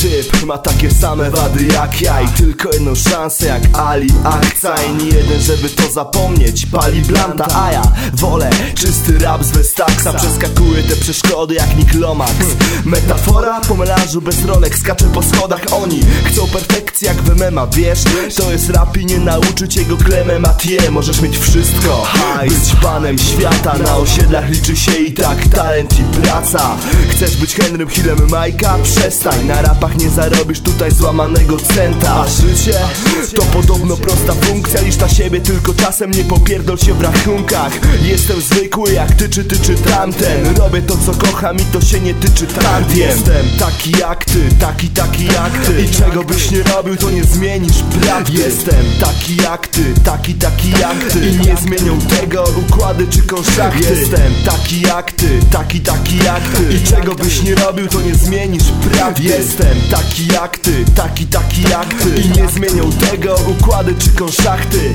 typ ma takie same wady jak ja I tylko jedną szansę jak Ali Akca I nie jeden żeby to zapomnieć. Pali blanta, a ja wolę czysty rap z Westaksa Przeskakuję te przeszkody jak Nick Lomax. Metafora po melanżu bez rolek Skaczę po schodach, oni chcą perfekcji jak w MMA Wiesz, to jest rap i nie nauczyć jego klemę. Matie Możesz mieć wszystko, być panem świata Na osiedlach liczy się i tak talent i praca Chcesz być Henrym Hillem Majka? Przestań, na rapach nie zarobisz tutaj złamanego centa. A życie to podobno prosta funkcja. Lisz na siebie, tylko czasem nie popierdol się w rachunkach. Jestem zwykły jak ty czy ty czy tamten. Robię to co kocham i to się nie tyczy tamtiem Jestem taki jak ty, taki taki jak ty. I czego byś nie robił to nie zmienisz prawdy. Jestem taki jak ty, taki taki jak ty. I nie zmienią tego układy czy konszachty Jestem taki jak ty, taki taki jak ty. I czego byś nie robił to nie zmienisz prawdy Jestem taki jak ty, taki taki jak ty. I nie zmienią tego układy czy konszachty